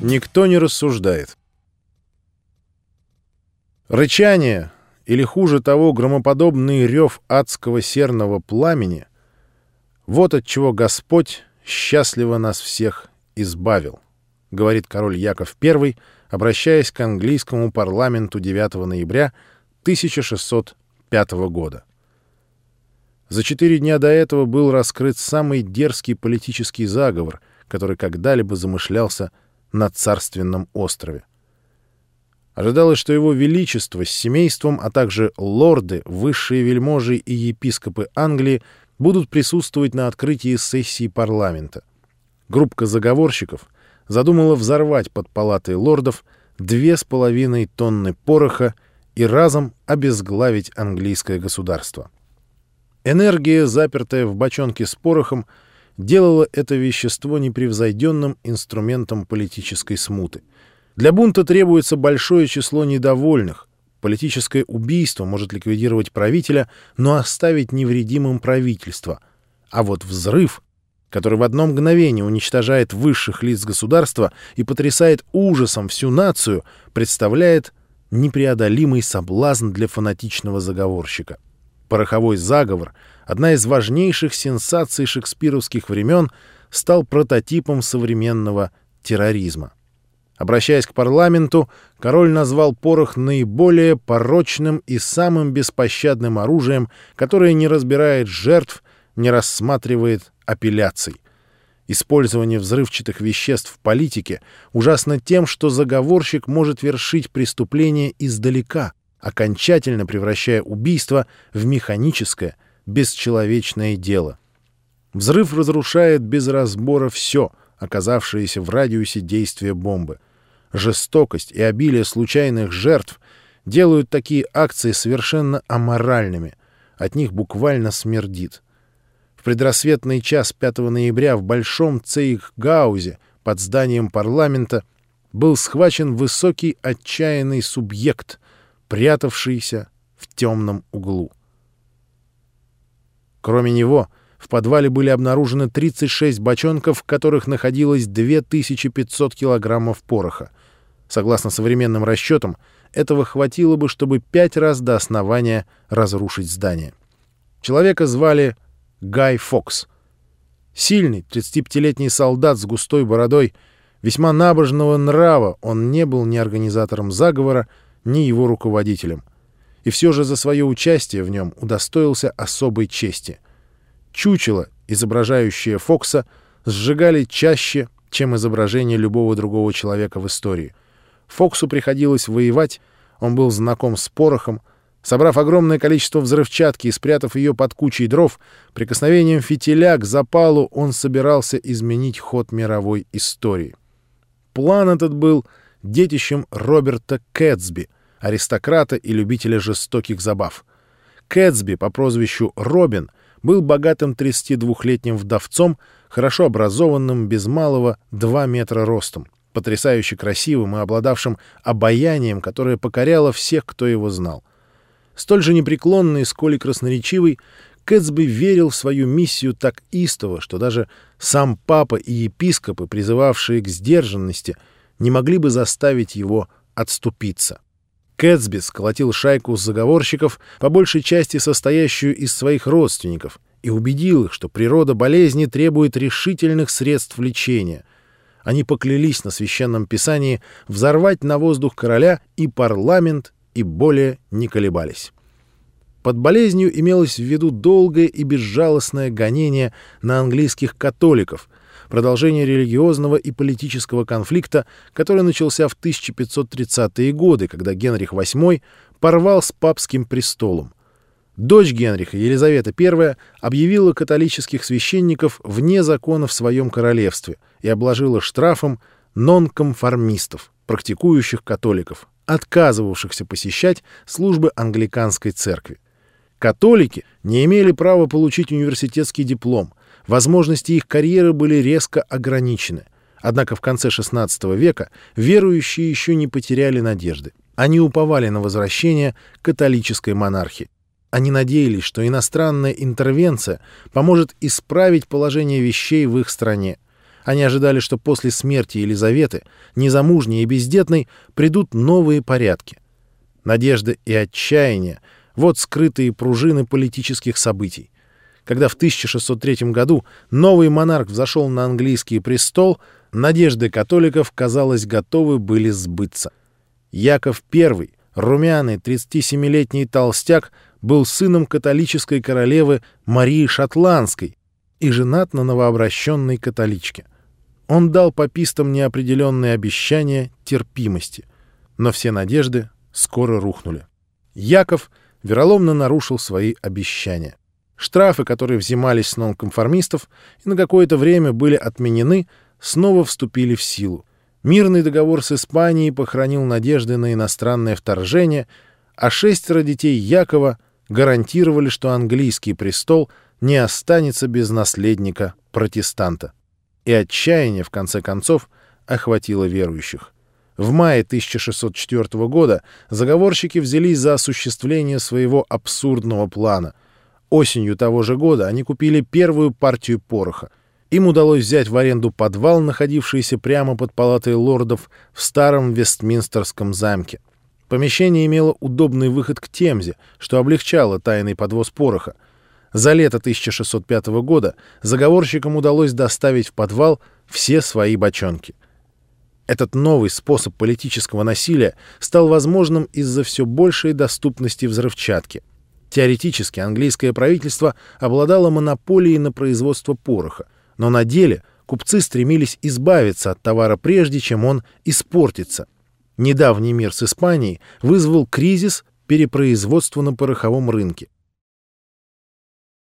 Никто не рассуждает. Рычание, или хуже того, громоподобный рев адского серного пламени — вот от чего Господь счастливо нас всех избавил, — говорит король Яков I, обращаясь к английскому парламенту 9 ноября 1605 года. За четыре дня до этого был раскрыт самый дерзкий политический заговор, который когда-либо замышлялся на царственном острове. Ожидалось, что его величество с семейством, а также лорды, высшие вельможи и епископы Англии будут присутствовать на открытии сессии парламента. Группка заговорщиков задумала взорвать под палатой лордов две с половиной тонны пороха и разом обезглавить английское государство. Энергия, запертая в бочонке с порохом, делала это вещество непревзойденным инструментом политической смуты. Для бунта требуется большое число недовольных. Политическое убийство может ликвидировать правителя, но оставить невредимым правительство. А вот взрыв, который в одно мгновение уничтожает высших лиц государства и потрясает ужасом всю нацию, представляет непреодолимый соблазн для фанатичного заговорщика. Пороховой заговор, одна из важнейших сенсаций шекспировских времен, стал прототипом современного терроризма. Обращаясь к парламенту, король назвал порох наиболее порочным и самым беспощадным оружием, которое не разбирает жертв, не рассматривает апелляций. Использование взрывчатых веществ в политике ужасно тем, что заговорщик может вершить преступление издалека, окончательно превращая убийство в механическое, бесчеловечное дело. Взрыв разрушает без разбора все, оказавшееся в радиусе действия бомбы. Жестокость и обилие случайных жертв делают такие акции совершенно аморальными. От них буквально смердит. В предрассветный час 5 ноября в Большом Цейхгаузе под зданием парламента был схвачен высокий отчаянный субъект — прятавшийся в темном углу. Кроме него, в подвале были обнаружены 36 бочонков, в которых находилось 2500 килограммов пороха. Согласно современным расчетам, этого хватило бы, чтобы пять раз до основания разрушить здание. Человека звали Гай Фокс. Сильный, 35-летний солдат с густой бородой, весьма набожного нрава, он не был ни организатором заговора, ни его руководителем. И все же за свое участие в нем удостоился особой чести. Чучело, изображающее Фокса, сжигали чаще, чем изображение любого другого человека в истории. Фоксу приходилось воевать, он был знаком с порохом, Собрав огромное количество взрывчатки и спрятав ее под кучей дров, прикосновением фитиля к запалу он собирался изменить ход мировой истории. План этот был детищем Роберта Кэтсби, аристократа и любителя жестоких забав. Кэтсби по прозвищу Робин был богатым 32-летним вдовцом, хорошо образованным, без малого 2 метра ростом, потрясающе красивым и обладавшим обаянием, которое покоряло всех, кто его знал. Столь же непреклонный, сколь и красноречивый, Кэтсби верил в свою миссию так истово, что даже сам папа и епископы, призывавшие к сдержанности, не могли бы заставить его отступиться. Кэтсби сколотил шайку заговорщиков, по большей части состоящую из своих родственников, и убедил их, что природа болезни требует решительных средств лечения. Они поклялись на священном писании взорвать на воздух короля и парламент, и более не колебались. Под болезнью имелось в виду долгое и безжалостное гонение на английских католиков — продолжение религиозного и политического конфликта, который начался в 1530-е годы, когда Генрих VIII порвал с папским престолом. Дочь Генриха, Елизавета I, объявила католических священников вне закона в своем королевстве и обложила штрафом нонконформистов, практикующих католиков, отказывавшихся посещать службы англиканской церкви. Католики не имели права получить университетский диплом, возможности их карьеры были резко ограничены. Однако в конце XVI века верующие еще не потеряли надежды. Они уповали на возвращение католической монархии. Они надеялись, что иностранная интервенция поможет исправить положение вещей в их стране. Они ожидали, что после смерти Елизаветы, незамужней и бездетной, придут новые порядки. Надежда и отчаяние — вот скрытые пружины политических событий. Когда в 1603 году новый монарх взошел на английский престол, надежды католиков, казалось, готовы были сбыться. Яков I, румяный 37-летний толстяк, был сыном католической королевы Марии Шотландской и женат на новообращенной католичке. Он дал папистам неопределенные обещания терпимости, но все надежды скоро рухнули. Яков вероломно нарушил свои обещания. Штрафы, которые взимались с нонконформистов и на какое-то время были отменены, снова вступили в силу. Мирный договор с Испанией похоронил надежды на иностранное вторжение, а шестеро детей Якова гарантировали, что английский престол не останется без наследника протестанта. И отчаяние, в конце концов, охватило верующих. В мае 1604 года заговорщики взялись за осуществление своего абсурдного плана. Осенью того же года они купили первую партию пороха. Им удалось взять в аренду подвал, находившийся прямо под палатой лордов в старом Вестминстерском замке. Помещение имело удобный выход к Темзе, что облегчало тайный подвоз пороха. За лето 1605 года заговорщикам удалось доставить в подвал все свои бочонки. Этот новый способ политического насилия стал возможным из-за все большей доступности взрывчатки. Теоретически английское правительство обладало монополией на производство пороха, но на деле купцы стремились избавиться от товара прежде, чем он испортится. Недавний мир с Испанией вызвал кризис перепроизводства на пороховом рынке.